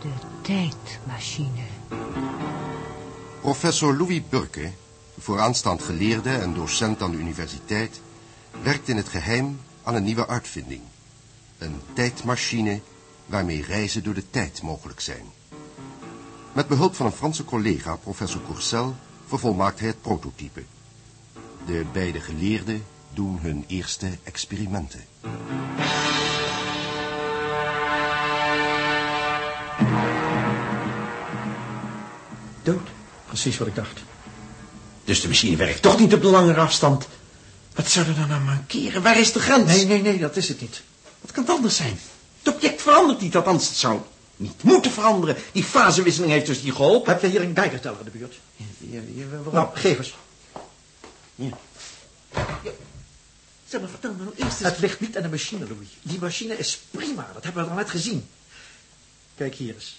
De tijdmachine. Professor Louis Burke, vooraanstaand geleerde en docent aan de universiteit, werkt in het geheim aan een nieuwe uitvinding. Een tijdmachine waarmee reizen door de tijd mogelijk zijn. Met behulp van een Franse collega, professor Courcel, vervolmaakt hij het prototype. De beide geleerden doen hun eerste experimenten. Dood. Precies wat ik dacht. Dus de machine werkt toch niet op de langere afstand. Wat zou er dan nou mankeren? Waar is de grens? Nee, nee, nee, dat is het niet. Wat kan het anders zijn? Het object verandert niet, althans het zou niet moeten veranderen. Die fasewisseling heeft dus niet geholpen. Heb je hier een geigerteller in de buurt? Ja, ja, waarom? Nou, geef eens. Zeg maar, vertel me nou eerst eens... Het ligt niet aan de machine, Louis. Die machine is prima, dat hebben we net gezien. Kijk hier eens.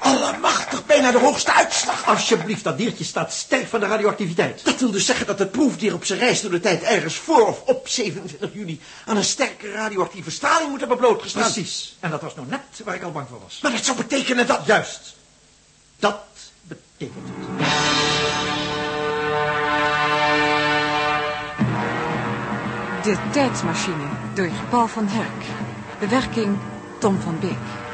Allemachtig, bijna de hoogste uitslag. Alsjeblieft, dat diertje staat sterk van de radioactiviteit. Dat wil dus zeggen dat het proefdier op zijn reis door de tijd ergens voor of op 27 juni aan een sterke radioactieve straling moet hebben blootgestaan. Precies. En dat was nou net waar ik al bang voor was. Maar dat zou betekenen dat... Juist. Dat betekent het. De tijdmachine door Paul van Herk. Bewerking Tom van Beek.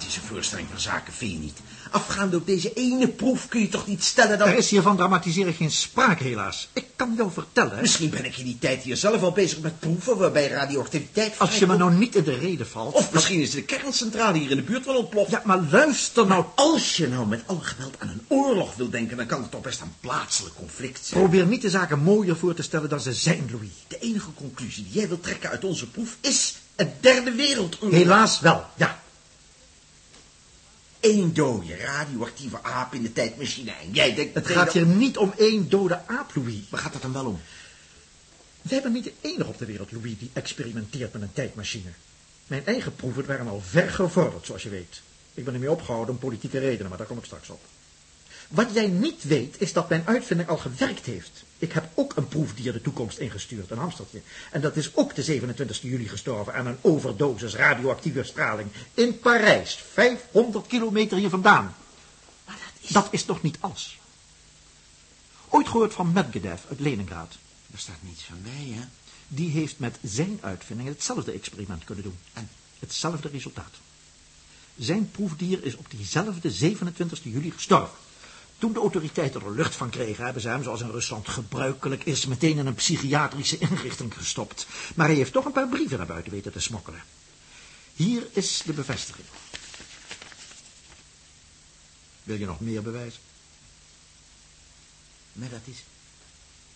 Dramatische voorstelling van zaken, vind je niet? Afgaande op deze ene proef kun je toch niet stellen dat... Er is hier van dramatiseren geen sprake, helaas. Ik kan jou vertellen... Misschien ben ik in die tijd hier zelf al bezig met proeven waarbij radioactiviteit... Als je me nou niet in de reden valt... Of misschien is de kerncentrale hier in de buurt wel ontploft. Ja, maar luister nou... Als je nou met alle geweld aan een oorlog wil denken... dan kan het toch best een plaatselijk conflict zijn. Probeer niet de zaken mooier voor te stellen dan ze zijn, Louis. De enige conclusie die jij wilt trekken uit onze proef is... een derde wereldoorlog. Helaas wel, ja. Eén dode radioactieve aap in de tijdmachine. En jij denkt... Het gaat hier niet om één dode aap, Louis. Waar gaat het dan wel om? Wij zijn niet de enige op de wereld, Louis, die experimenteert met een tijdmachine. Mijn eigen proeven waren al ver gevorderd, zoals je weet. Ik ben ermee opgehouden om politieke redenen, maar daar kom ik straks op. Wat jij niet weet, is dat mijn uitvinding al gewerkt heeft. Ik heb ook een proefdier de toekomst ingestuurd, een hamstertje. En dat is ook de 27 juli gestorven aan een overdosis radioactieve straling. In Parijs, 500 kilometer hier vandaan. Maar dat is... Dat is toch niet alles? Ooit gehoord van Medvedev uit Leningrad. Er staat niets van bij, hè? Die heeft met zijn uitvinding hetzelfde experiment kunnen doen. En hetzelfde resultaat. Zijn proefdier is op diezelfde 27 juli gestorven. Toen de autoriteiten er lucht van kregen, hebben ze hem, zoals in Rusland gebruikelijk is, meteen in een psychiatrische inrichting gestopt. Maar hij heeft toch een paar brieven naar buiten weten te smokkelen. Hier is de bevestiging. Wil je nog meer bewijzen? Maar dat is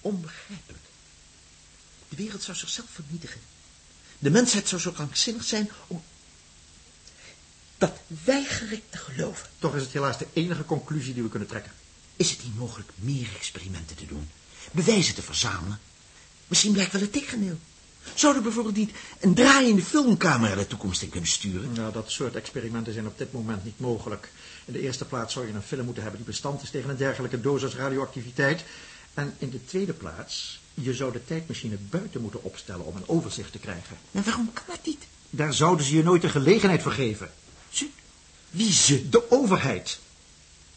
onbegrijpelijk. De wereld zou zichzelf vernietigen. De mensheid zou zo krankzinnig zijn om... Dat weiger ik te geloven. Toch is het helaas de enige conclusie die we kunnen trekken. Is het niet mogelijk meer experimenten te doen? Bewijzen te verzamelen? Misschien blijkt wel het tegendeel. Zouden we bijvoorbeeld niet een draaiende filmcamera de toekomst in kunnen sturen? Nou, dat soort experimenten zijn op dit moment niet mogelijk. In de eerste plaats zou je een film moeten hebben die bestand is tegen een dergelijke dosis radioactiviteit. En in de tweede plaats, je zou de tijdmachine buiten moeten opstellen om een overzicht te krijgen. Maar waarom kan dat niet? Daar zouden ze je nooit de gelegenheid voor geven. Ze? Wie ze? De overheid.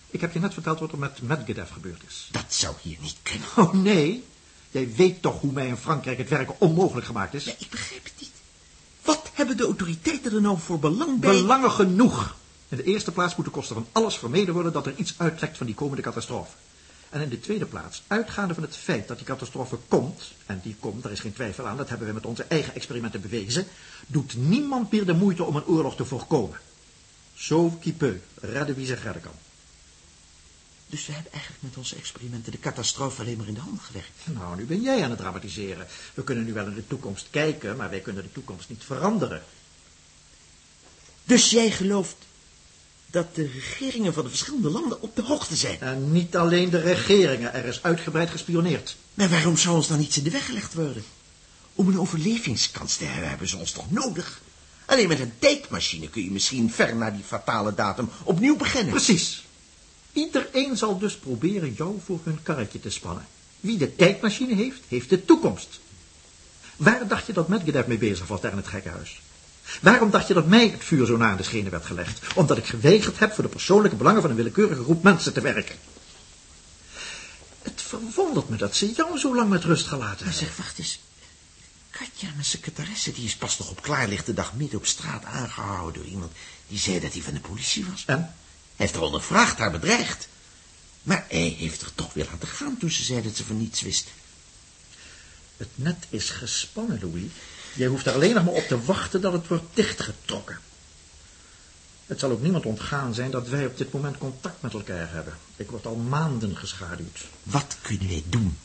Ik heb je net verteld wat er met Medvedev gebeurd is. Dat zou hier niet kunnen. Oh, nee? Jij weet toch hoe mij in Frankrijk het werken onmogelijk gemaakt is? Ja, ik begrijp het niet. Wat hebben de autoriteiten er nou voor belang bij? Belangen genoeg. In de eerste plaats moet de kosten van alles vermeden worden dat er iets uittrekt van die komende catastrofe. En in de tweede plaats, uitgaande van het feit dat die catastrofe komt, en die komt, daar is geen twijfel aan, dat hebben we met onze eigen experimenten bewezen, doet niemand meer de moeite om een oorlog te voorkomen. Sauve qui peut, redden wie zich redden kan. Dus we hebben eigenlijk met onze experimenten de catastrofe alleen maar in de hand gewerkt. Nou, nu ben jij aan het dramatiseren. We kunnen nu wel in de toekomst kijken, maar wij kunnen de toekomst niet veranderen. Dus jij gelooft dat de regeringen van de verschillende landen op de hoogte zijn? En niet alleen de regeringen, er is uitgebreid gespioneerd. Maar waarom zou ons dan iets in de weg gelegd worden? Om een overlevingskans te hebben, hebben ze ons toch nodig? Alleen met een tijdmachine kun je misschien ver na die fatale datum opnieuw beginnen. Precies. Iedereen zal dus proberen jou voor hun karretje te spannen. Wie de tijdmachine heeft, heeft de toekomst. Waar dacht je dat Medvedev mee bezig was daar in het gekkenhuis? Waarom dacht je dat mij het vuur zo na aan de schenen werd gelegd? Omdat ik geweigerd heb voor de persoonlijke belangen van een willekeurige groep mensen te werken. Het verwondert me dat ze jou zo lang met rust gelaten Maar hebben. zeg, wacht eens. Katja, mijn secretaresse, die is pas nog op klaarlichte dag midden op straat aangehouden door iemand die zei dat hij van de politie was. En? Hij heeft haar ondervraagd, haar bedreigd. Maar hij heeft er toch weer laten gaan toen ze zei dat ze van niets wist. Het net is gespannen, Louis. Jij hoeft er alleen nog maar op te wachten dat het wordt dichtgetrokken. Het zal ook niemand ontgaan zijn dat wij op dit moment contact met elkaar hebben. Ik word al maanden geschaduwd. Wat kunnen wij doen?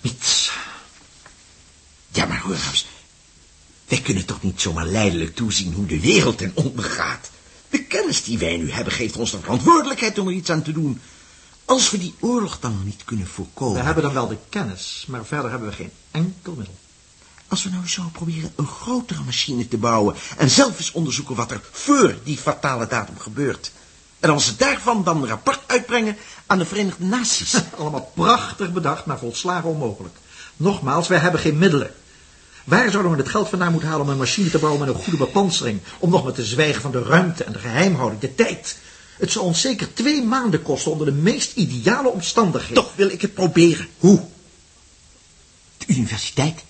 Niets. Ja, maar hoor eens. Wij kunnen toch niet zomaar leidelijk toezien hoe de wereld ten onder gaat. De kennis die wij nu hebben geeft ons de verantwoordelijkheid om er iets aan te doen. Als we die oorlog dan nog niet kunnen voorkomen... We hebben dan wel de kennis, maar verder hebben we geen enkel middel. Als we nou zouden proberen een grotere machine te bouwen... en zelf eens onderzoeken wat er voor die fatale datum gebeurt. En als we daarvan dan een rapport uitbrengen aan de Verenigde Naties. Allemaal prachtig bedacht, maar volslagen onmogelijk. Nogmaals, wij hebben geen middelen. Waar zouden we het geld vandaan moeten halen om een machine te bouwen met een goede bepansering? Om nog maar te zwijgen van de ruimte en de geheimhouding, de tijd. Het zou ons zeker twee maanden kosten onder de meest ideale omstandigheden. Toch wil ik het proberen. Hoe? De universiteit.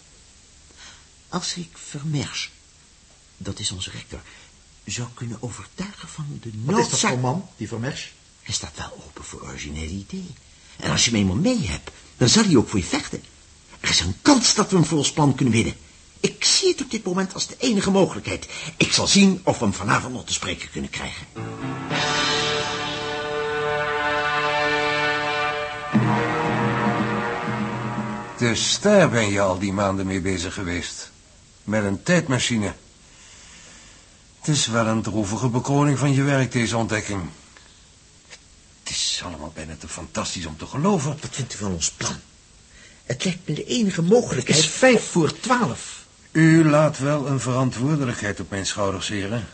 Als ik Vermeers, dat is onze rector, zou kunnen overtuigen van de Wat is dat noodzaak... voor man, die Vermeers? Hij staat wel open voor originele ideeën. En als je hem eenmaal mee hebt, dan zal hij ook voor je vechten. Er is een kans dat we hem voor ons plan kunnen winnen. Ik zie het op dit moment als de enige mogelijkheid. Ik zal zien of we hem vanavond nog te spreken kunnen krijgen. Dus daar ben je al die maanden mee bezig geweest. Met een tijdmachine. Het is wel een droevige bekroning van je werk, deze ontdekking. Het is allemaal bijna te fantastisch om te geloven. Wat vindt u van ons plan? Het lijkt me de enige Het mogelijkheid... is vijf voor twaalf. U laat wel een verantwoordelijkheid op mijn schouders, heren.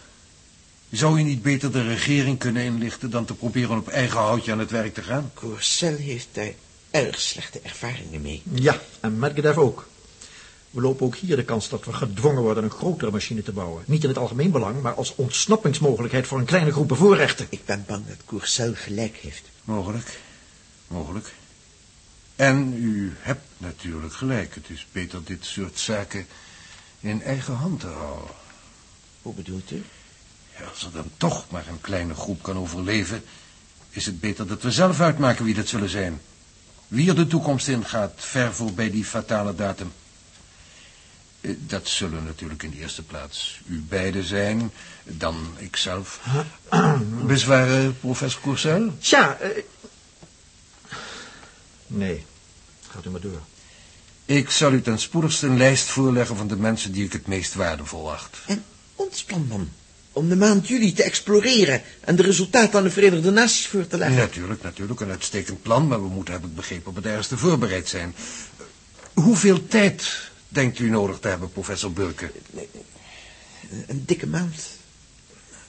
Zou u niet beter de regering kunnen inlichten dan te proberen op eigen houtje aan het werk te gaan? Courcel heeft daar erg slechte ervaringen mee. Ja, en Medvedev ook. We lopen ook hier de kans dat we gedwongen worden een grotere machine te bouwen. Niet in het algemeen belang, maar als ontsnappingsmogelijkheid voor een kleine groep bevoorrechten. Ik ben bang dat Courcel gelijk heeft. Mogelijk, mogelijk. En u hebt natuurlijk gelijk. Het is beter dit soort zaken in eigen hand te houden. Hoe bedoelt u? Ja, als er dan toch maar een kleine groep kan overleven... is het beter dat we zelf uitmaken wie dat zullen zijn. Wie er de toekomst in gaat, ver voorbij die fatale datum. Eh, Dat zullen natuurlijk in de eerste plaats u beiden zijn, dan ikzelf. Bezwaren, professor Courcel? Tja, eh... nee, gaat u maar door. Ik zal u ten spoedigste een lijst voorleggen van de mensen die ik het meest waardevol acht. En ons plan dan? Om de maand juli te exploreren en de resultaten aan de Verenigde Naties voor te leggen. Natuurlijk, natuurlijk, een uitstekend plan, maar we moeten, heb ik begrepen, op het ergste voorbereid zijn. Hoeveel tijd denkt u nodig te hebben, professor Burke? Een dikke maand.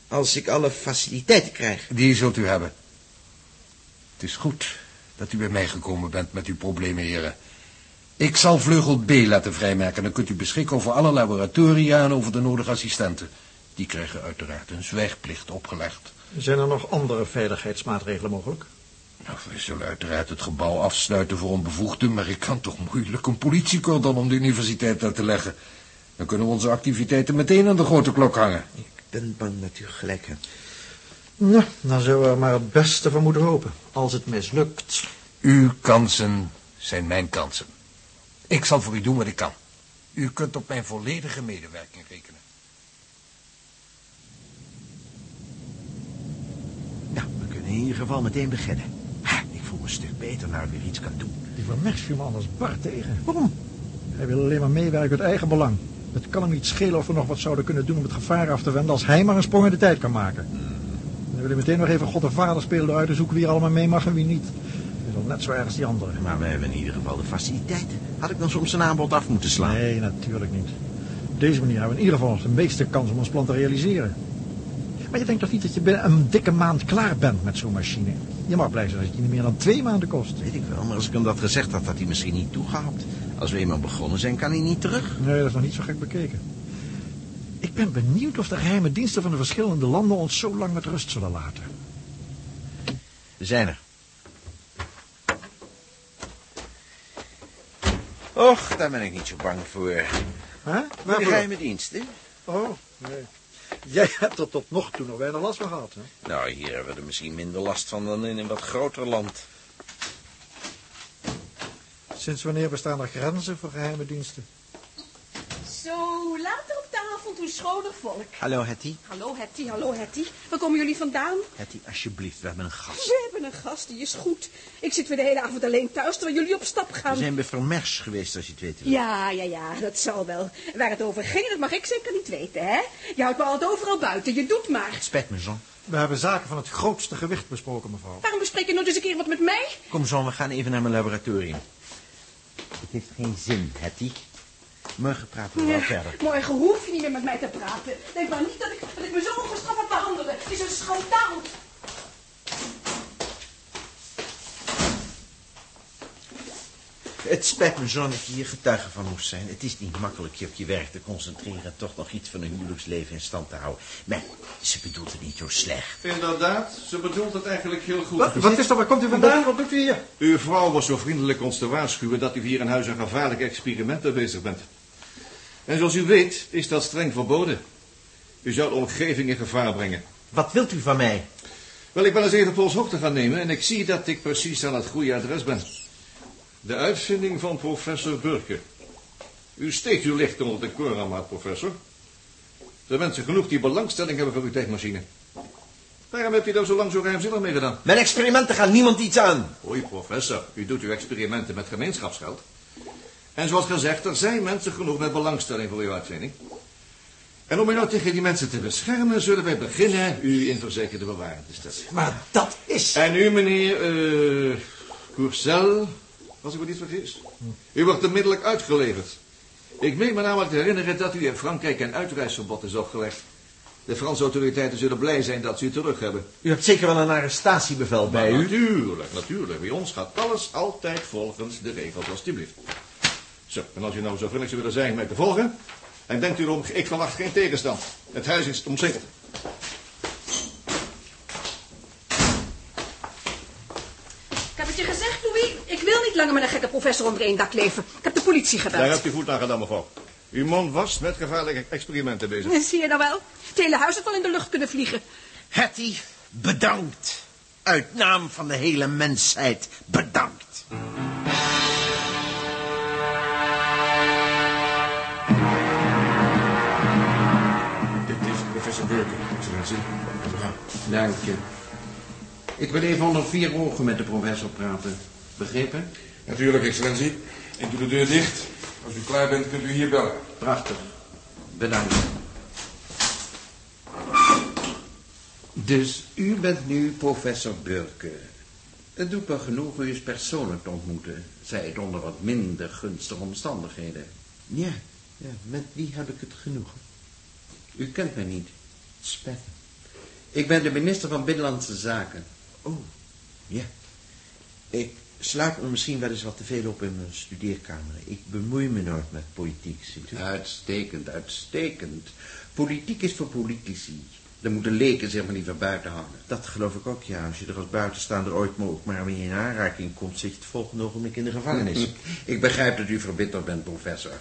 Als ik alle faciliteiten krijg. Die zult u hebben. Het is goed dat u bij mij gekomen bent met uw problemen, heren. Ik zal vleugel B laten vrijmaken. Dan kunt u beschikken over alle laboratoria en over de nodige assistenten. Die krijgen uiteraard een zwijgplicht opgelegd. Zijn er nog andere veiligheidsmaatregelen mogelijk? Nou, we zullen uiteraard het gebouw afsluiten voor onbevoegden, maar ik kan toch moeilijk een politiecordon om de universiteit laten leggen. Dan kunnen we onze activiteiten meteen aan de grote klok hangen. Ik ben bang dat u gelijk hebt. Nou, dan zullen we er maar het beste van moeten hopen. Als het mislukt. Uw kansen zijn mijn kansen. Ik zal voor u doen wat ik kan. U kunt op mijn volledige medewerking rekenen. Nou, we kunnen in ieder geval meteen beginnen. Ha, ik voel me een stuk beter nou ik weer iets kan doen. Die Vermeers viel me anders bar tegen. Waarom? Hij wil alleen maar meewerken uit eigen belang. Het kan hem niet schelen of we nog wat zouden kunnen doen om het gevaar af te wenden als hij maar een sprong in de tijd kan maken. En dan wil hij meteen nog even God de Vader spelen door uit te zoeken wie er allemaal mee mag en wie niet. is al net zo erg als die andere. Maar we hebben in ieder geval de faciliteiten. Had ik dan soms een aanbod af moeten slaan? Nee, natuurlijk niet. Op deze manier hebben we in ieder geval de meeste kans om ons plan te realiseren. Maar je denkt toch niet dat je binnen een dikke maand klaar bent met zo'n machine? Je mag blij zijn als het je niet meer dan twee maanden kost. Weet ik wel, maar als ik hem dat gezegd had, had hij misschien niet toegehaald. Als we eenmaal begonnen zijn, kan hij niet terug. Nee, dat is nog niet zo gek bekeken. Ik ben benieuwd of de geheime diensten van de verschillende landen ons zo lang met rust zullen laten. We zijn er. Och, daar ben ik niet zo bang voor. Hè? Voor de geheime diensten? Oh, nee. Jij hebt er tot nog toe nog weinig last van gehad, hè? Nou, hier hebben we er misschien minder last van dan in een wat groter land. Sinds wanneer bestaan er grenzen voor geheime diensten? Zo, avond hoe schoner volk. Hallo, Hetty. Hallo Hetty, hallo Hetty. Waar komen jullie vandaan? Hetty, alsjeblieft, we hebben een gast. We hebben een gast, die is goed. Ik zit weer de hele avond alleen thuis, terwijl jullie op stap We gaan. zijn bij Vermers geweest, als je het weet. wil. Ja, ja, ja, dat zal wel. Waar het over ging, dat mag ik zeker niet weten, hè? Je houdt me altijd overal buiten, je doet maar. Het spijt me, Jean. We hebben zaken van het grootste gewicht besproken, mevrouw. Waarom bespreek je nooit eens een keer wat met mij? Kom, Jean, we gaan even naar mijn laboratorium. Het heeft geen zin, Hetty. Morgen praten we wel verder. morgen hoef je niet meer met mij te praten. Denk maar niet dat ik, dat ik me zo ongestraft heb behandelen. Het is een schandaal. Het spijt me, Jean, dat je hier getuige van moest zijn. Het is niet makkelijk je op je werk te concentreren... en toch nog iets van een huwelijksleven in stand te houden. Maar ze bedoelt het niet zo slecht. Inderdaad, ze bedoelt het eigenlijk heel goed. Wat, wat is dat? Waar komt u vandaan? Wat doet u hier? Uw vrouw was zo vriendelijk ons te waarschuwen dat u hier in huis aan gevaarlijke experimenten bezig bent. En zoals u weet is dat streng verboden. U zou de omgeving in gevaar brengen. Wat wilt u van mij? Wel, ik ben eens even polshoogte gaan nemen en ik zie dat ik precies aan het goede adres ben. De uitvinding van professor Burke. U steekt uw licht onder de korenmaat, professor. Er zijn mensen genoeg die belangstelling hebben voor uw tijdmachine. Waarom hebt u daar zo lang zo ruimzinnig mee gedaan? Mijn experimenten gaan niemand iets aan. Oei, professor, u doet uw experimenten met gemeenschapsgeld. En zoals gezegd, er zijn mensen genoeg met belangstelling voor uw uitvinding. En om u nou tegen die mensen te beschermen, zullen wij beginnen u in verzekerde bewaring te stellen. Maar dat is... En u, meneer eh Courcel, als ik me niet vergis, u wordt onmiddellijk uitgeleverd. Ik meen me namelijk te herinneren dat u in Frankrijk een uitreisverbod is opgelegd. De Franse autoriteiten zullen blij zijn dat ze u terug hebben. U hebt zeker wel een arrestatiebevel bij Maar u. Natuurlijk, natuurlijk. Bij ons gaat alles altijd volgens de regels, alstublieft. Zo, en als u nou zo vriendelijk zou willen zijn mij te volgen... en denkt u erom, ik verwacht geen tegenstand. Het huis is omsingeld. Ik heb het je gezegd, Louis. Ik wil niet langer met een gekke professor onder één dak leven. Ik heb de politie gebeld. Daar hebt u goed aan gedaan, mevrouw. Uw man was met gevaarlijke experimenten bezig. Zie je nou wel? Het hele huis had wel in de lucht kunnen vliegen. Hetty, bedankt. Uit naam van de hele mensheid, bedankt. Is excellentie. We gaan. Dank je. Ik wil even onder vier ogen met de professor praten. Begrepen? Natuurlijk, excellentie. Ik doe de deur dicht. Als u klaar bent, kunt u hier bellen. Prachtig. Bedankt. Dus u bent nu professor Burke. Het doet me genoeg u eens persoonlijk te ontmoeten. Zij het onder wat minder gunstige omstandigheden. Ja, ja, met wie heb ik het genoegen? U kent mij niet. Me. Ik ben de minister van Binnenlandse Zaken. Oh, ja. Ik sluit me misschien wel eens wat te veel op in mijn studeerkamer. Ik bemoei me nooit met politiek, ziet u. Uitstekend, uitstekend. Politiek is voor politici. Daar moeten leken zich maar liever buiten houden. Dat geloof ik ook, ja. Als je er als buitenstaander ooit maar ook maar mee in aanraking komt... zit je het volgende ogenblik in de gevangenis. Ik begrijp dat u verbitterd bent, professor.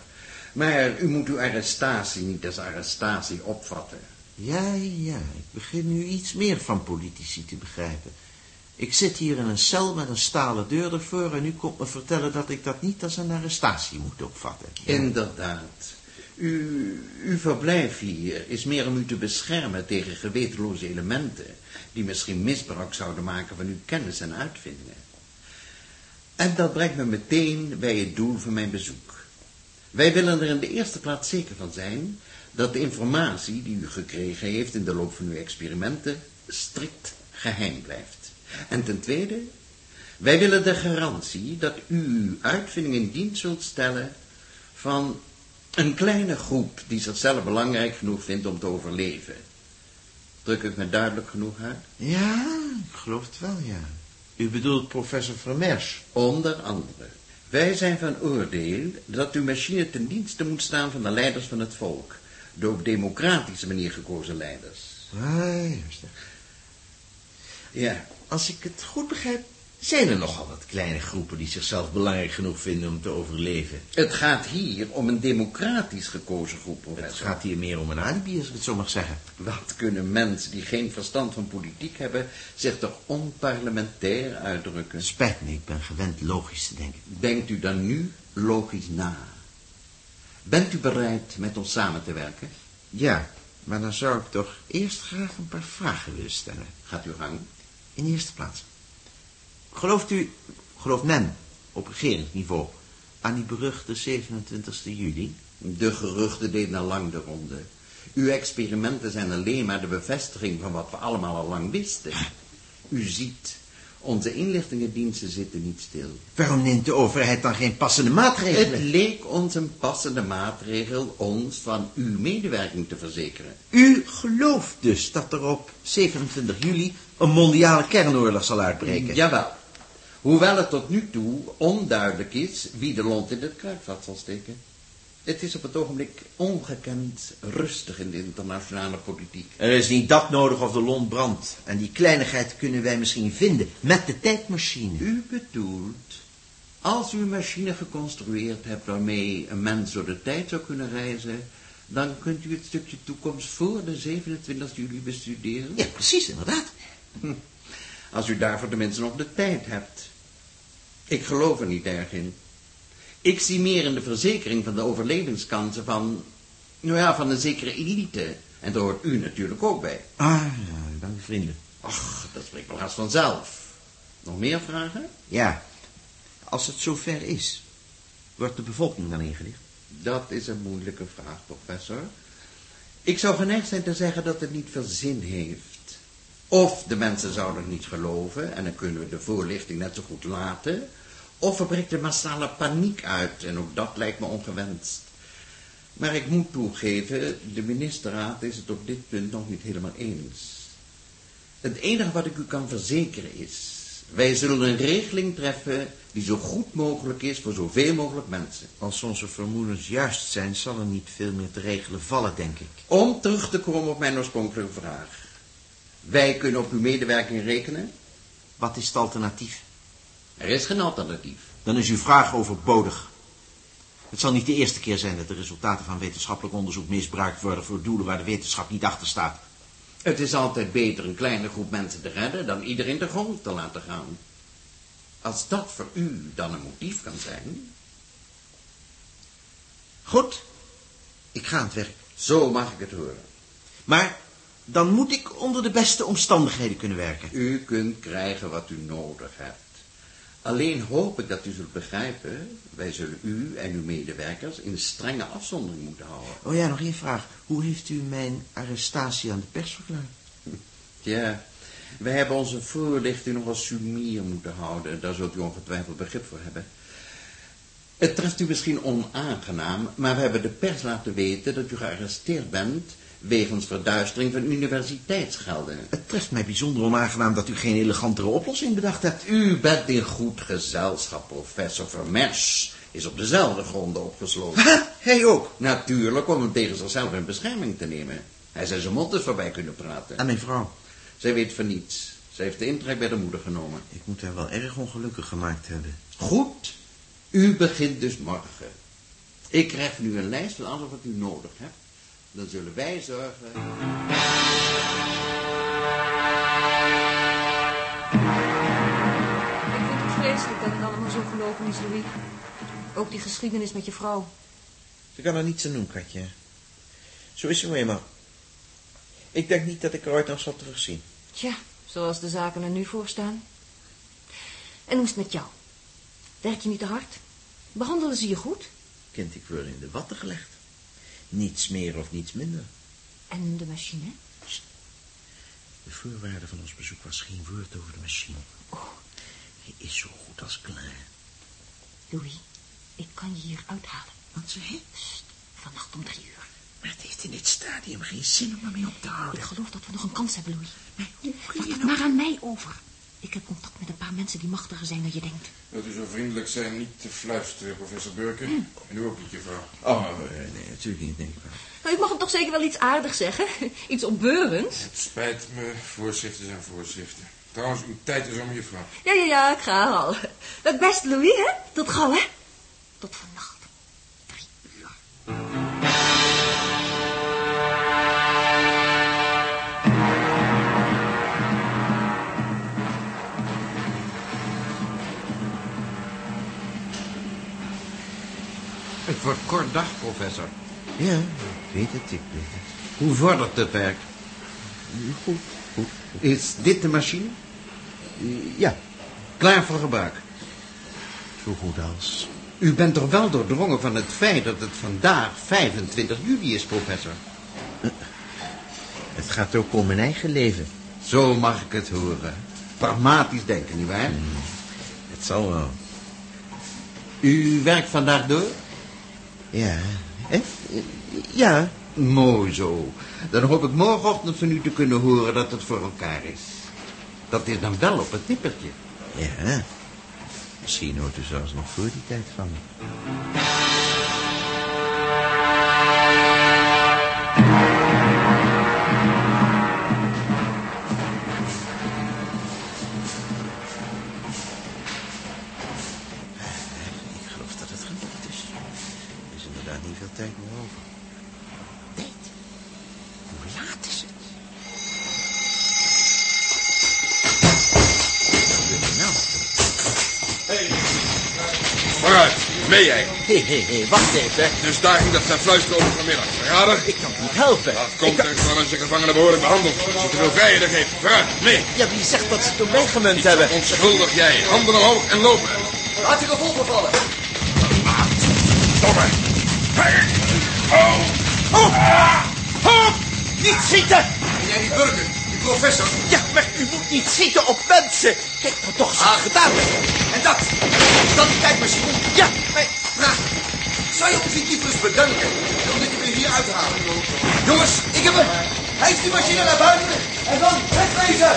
Maar u moet uw arrestatie niet als arrestatie opvatten. Ja, ja, ik begin nu iets meer van politici te begrijpen. Ik zit hier in een cel met een stalen deur ervoor... en u komt me vertellen dat ik dat niet als een arrestatie moet opvatten. Inderdaad. U, uw verblijf hier is meer om u te beschermen tegen gewetenloze elementen... die misschien misbruik zouden maken van uw kennis en uitvindingen. En dat brengt me meteen bij het doel van mijn bezoek. Wij willen er in de eerste plaats zeker van zijn... dat de informatie die u gekregen heeft in de loop van uw experimenten... strikt geheim blijft. En ten tweede Wij willen de garantie dat u uw uitvinding in dienst zult stellen van een kleine groep die zichzelf belangrijk genoeg vindt om te overleven. Druk ik me duidelijk genoeg uit? Ja, ik geloof het wel, ja. U bedoelt professor Vermers? Onder andere. Wij zijn van oordeel dat uw machine ten dienste moet staan van de leiders van het volk. De op democratische manier gekozen leiders. Ah, juist. Ja, Als ik het goed begrijp, zijn er nogal wat kleine groepen die zichzelf belangrijk genoeg vinden om te overleven. het gaat hier om een democratisch gekozen groep, Het professor. gaat hier meer om een alibi, als ik het zo mag zeggen. Wat kunnen mensen die geen verstand van politiek hebben zich toch onparlementair uitdrukken? Spijt me, ik ben gewend logisch te denken. Denkt u dan nu logisch na? Bent u bereid met ons samen te werken? Ja, maar dan zou ik toch eerst graag een paar vragen willen stellen. Gaat u gang. In de eerste plaats. Gelooft u, gelooft men, op regeringsniveau, aan die beruchte 27 juli? De geruchten deden al lang de ronde. Uw experimenten zijn alleen maar de bevestiging van wat we allemaal al lang wisten. U ziet, onze inlichtingendiensten zitten niet stil. Waarom neemt de overheid dan geen passende maatregelen? Het leek ons een passende maatregel ons van uw medewerking te verzekeren. U gelooft dus dat er op 27 juli een mondiale kernoorlog zal uitbreken? Jawel. Hoewel het tot nu toe onduidelijk is wie de lont in het kruidvat zal steken. Het is op het ogenblik ongekend rustig in de internationale politiek. Er is niet dat nodig of de lont brandt. En die kleinigheid kunnen wij misschien vinden met de tijdmachine. U bedoelt, als u een machine geconstrueerd hebt waarmee een mens door de tijd zou kunnen reizen, dan kunt u het stukje toekomst voor de 27 juli bestuderen? Ja, precies, inderdaad. Als u daarvoor tenminste nog de tijd hebt. Ik geloof er niet erg in. Ik zie meer in de verzekering van de overlevingskansen van, nou ja, van een zekere elite. En daar hoort u natuurlijk ook bij. Ah, ja, ik ben vrienden. Ach, dat spreekt wel haast vanzelf. Nog meer vragen? Ja, als het zover is, wordt de bevolking dan ingelicht? Dat is een moeilijke vraag, professor. Ik zou geneigd zijn te zeggen dat het niet veel zin heeft. Of de mensen zouden het niet geloven, en dan kunnen we de voorlichting net zo goed laten. Of er breekt een massale paniek uit, en ook dat lijkt me ongewenst. Maar ik moet toegeven, de ministerraad is het op dit punt nog niet helemaal eens. Het enige wat ik u kan verzekeren is, wij zullen een regeling treffen die zo goed mogelijk is voor zoveel mogelijk mensen. Als onze vermoedens juist zijn, zal er niet veel meer te regelen vallen, denk ik. Om terug te komen op mijn oorspronkelijke vraag. Wij kunnen op uw medewerking rekenen. Wat is het alternatief? Er is geen alternatief. Dan is uw vraag overbodig. Het zal niet de eerste keer zijn dat de resultaten van wetenschappelijk onderzoek misbruikt worden voor doelen waar de wetenschap niet achter staat. Het is altijd beter een kleine groep mensen te redden dan iedereen de grond te laten gaan. Als dat voor u dan een motief kan zijn, Goed, ik ga aan het werk. zo mag ik het horen. Maar dan moet ik onder de beste omstandigheden kunnen werken. U kunt krijgen wat u nodig hebt. Alleen hoop ik dat u zult begrijpen, wij zullen u en uw medewerkers in strenge afzondering moeten houden. Oh ja, nog één vraag. Hoe heeft u mijn arrestatie aan de pers verklaard? Ja, wij hebben onze voorlichting nog als sumier moeten houden. Daar zult u ongetwijfeld begrip voor hebben. Het treft u misschien onaangenaam, maar we hebben de pers laten weten dat u gearresteerd bent wegens verduistering van universiteitsgelden. Het treft mij bijzonder onaangenaam dat u geen elegantere oplossing bedacht hebt. U bent in goed gezelschap, professor Vermers is op dezelfde gronden opgesloten. Ha, hij ook. Natuurlijk om hem tegen zichzelf in bescherming te nemen. Hij zou zijn mond dus voorbij kunnen praten. En mijn vrouw. Zij weet van niets. Zij heeft de intrek bij de moeder genomen. Ik moet haar wel erg ongelukkig gemaakt hebben. Goed, u begint dus morgen. Ik krijg nu een lijst van alles wat u nodig hebt. Dan zullen wij zorgen... Ik vind het vreselijk dat het allemaal zo gelopen is, Louis. Ook die geschiedenis met je vrouw. Ze kan er niets aan doen, Katje. Zo is ze nou eenmaal. Ik denk niet dat ik er ooit nog zal terugzien. Tja, zoals de zaken er nu voor staan. En hoe is het met jou? Werk je niet te hard? Behandelen ze je goed? Kind, ik word in de watten gelegd. Niets meer of niets minder. En de machine? De voorwaarde van ons bezoek was geen woord over de machine. Oh. is zo goed als klaar. Louis, ik kan je hier uithalen. Wat je? Sst, vannacht om drie uur. Maar het heeft in dit stadium geen zin om ermee op te houden. Ik geloof dat we nog een kans hebben, Louis. Maar hoe kun je nou... maar aan mij over. Ik heb contact met een paar mensen die machtiger zijn dan je denkt. Wilt u zo vriendelijk zijn niet te fluisteren, professor Burker? En u ook niet, juffrouw. Oh, nee, natuurlijk niet, nee. Nou, ik mag hem toch zeker wel iets aardigs zeggen? Iets opbeurends? Het spijt me, voorschriften zijn voorschriften. Trouwens, uw tijd is om, juffrouw. Ja, ja, ja, ik ga al. Het best, Louis, hè? Tot gauw, hè? Tot vannacht. Het wordt kort dag, professor. Ja, ik weet het, ik weet het. Hoe vordert het werk? Goed, goed. Is dit de machine? Ja, Klaar voor gebruik. zo goed als. U bent toch wel doordrongen van het feit dat het vandaag 25 juli is, professor? Het gaat ook om mijn eigen leven. Zo mag ik het horen. Pragmatisch denken, nietwaar? Het zal wel. U werkt vandaag door? Ja, hè? Ja, Mooi zo. Dan hoop ik morgenochtend van u te kunnen horen dat het voor elkaar is. Dat is dan wel op het nippertje. ja. Misschien hoort u zelfs nog voor die tijd van me. Hé, hé, wacht even. Dus daar ging dat zijn fluisteren over vanmiddag. Verrader? Ik kan het niet helpen. Dat komt er van als je gevangenen behoorlijk behandeld. Als je te veel vrijheden geeft. Vooruit, mee. Ja, wie zegt dat ze het op mij gemunt hebben? Onschuldig jij. Handen omhoog en lopen. Laat je revolver vallen. Domme. Hey. Oh. Oh! Oh! Niet schieten! Ben jij die burger? Die professor? Ja, maar u moet niet schieten op mensen. Kijk wat toch eens aan gedaan En dat? Dat die tijdmachine? Ja, maar... Zou je ons niet liever bedanken? Dan ik hem hier uithalen. Jongens, ik heb hem. Hij is die machine naar buiten. En dan wegwezen.